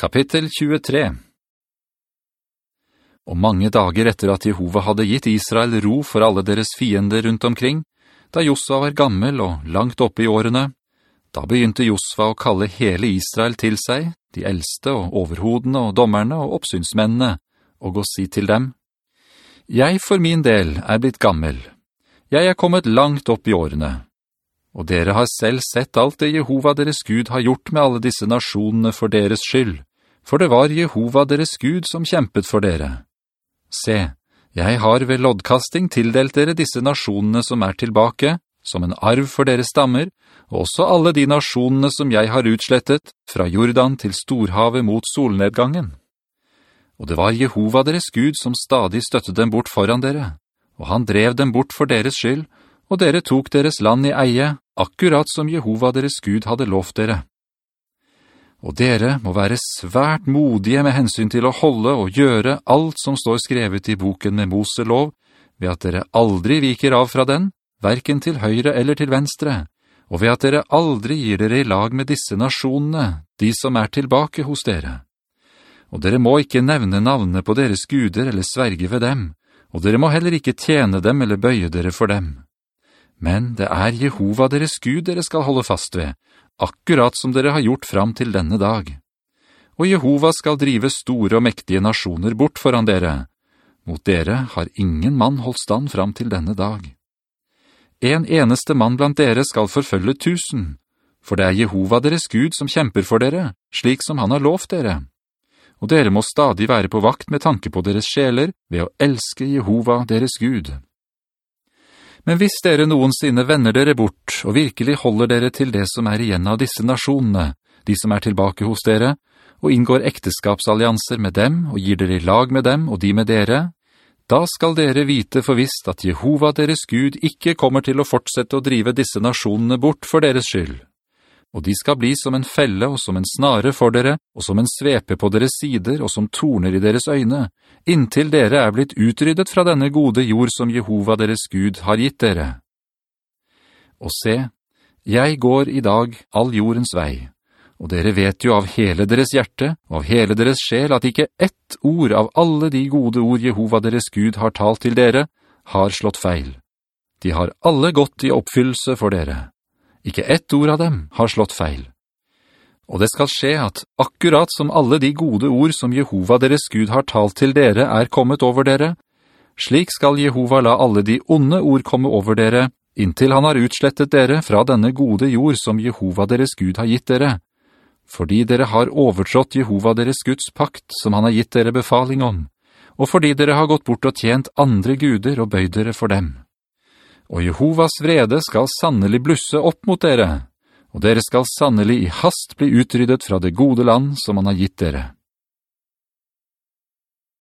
Kapittel 23 Og mange dager etter at Jehova hadde gitt Israel ro for alle deres fiender rundt omkring, da Josva var gammel og langt oppe i årene, da begynte Josva å kalle hele Israel til seg, de eldste og overhodene og dommerne og oppsynsmennene, og å si til dem, «Jeg for min del er blitt gammel. Jeg er kommet langt opp i årene.» Og dere har selv sett alt det Jehova deres Gud har gjort med alle disse nasjonene for deres skyld for det var Jehova deres Gud som kjempet for dere. Se, jeg har ved loddkasting tildelt dere disse nasjonene som er tilbake, som en arv for deres stammer, og også alle de nasjonene som jeg har utslettet, fra Jordan til Storhavet mot solnedgangen. Og det var Jehova deres Gud som stadig støttet dem bort foran dere, og han drev dem bort for deres skyld, og dere tok deres land i eie, akkurat som Jehova deres Gud hadde lovt dere. Og dere må være svært modige med hensyn til å holde og gjøre alt som står skrevet i boken med Moselov, ved at dere aldri viker av fra den, hverken til høyre eller til venstre, og ved at dere aldri gir dere i lag med disse nasjonene, de som er tilbake hos dere. Og dere må ikke nevne navnet på deres guder eller sverge ved dem, og dere må heller ikke tjene dem eller bøye dere for dem. Men det er Jehova deres Gud dere skal holde fast ved, akkurat som dere har gjort fram til denne dag. Og Jehova skal drive store og mektige nasjoner bort foran dere. Mot dere har ingen mann holdt stand fram til denne dag. En eneste mann blant dere skal forfølge tusen, for det er Jehova deres Gud som kjemper for dere, slik som han har lovt dere. Og dere må stadig være på vakt med tanke på deres sjeler ved å elske Jehova deres Gud. Men hvis dere noensinne vender dere bort, og virkelig holder dere til det som er igjen av disse nasjonene, de som er tilbake hos dere, og inngår ekteskapsallianser med dem, og gir dere i lag med dem, og de med dere, da skal dere vite forvisst at Jehova deres Gud ikke kommer til å fortsette å drive disse nasjonene bort for deres skyld og de skal bli som en felle og som en snare for dere, og som en svepe på deres sider og som torner i deres øyne, inntil dere er blitt utryddet fra denne gode jord som Jehova deres Gud har gitt dere. Og se, jeg går i dag all jordens vei, og dere vet jo av hele deres hjerte og av hele deres sjel at ikke ett ord av alle de gode ord Jehova deres Gud har talt til dere, har slått feil. De har alle gått i oppfyllelse for dere. Ikke ett ord av dem har slått feil. Og det skal skje at akkurat som alle de gode ord som Jehova deres Gud har talt til dere er kommet over dere, slik skal Jehova la alle de onde ord komme over dere, inntil han har utslettet dere fra denne gode jord som Jehova deres Gud har gitt dere, fordi dere har overtrådt Jehova deres Guds pakt som han har gitt dere befaling om, og fordi dere har gått bort og tjent andre guder og bøyd dere for dem og Jehovas vrede skal sannelig blusse opp mot dere, og dere skal sannelig i hast bli utryddet fra det gode land som han har gitt dere.»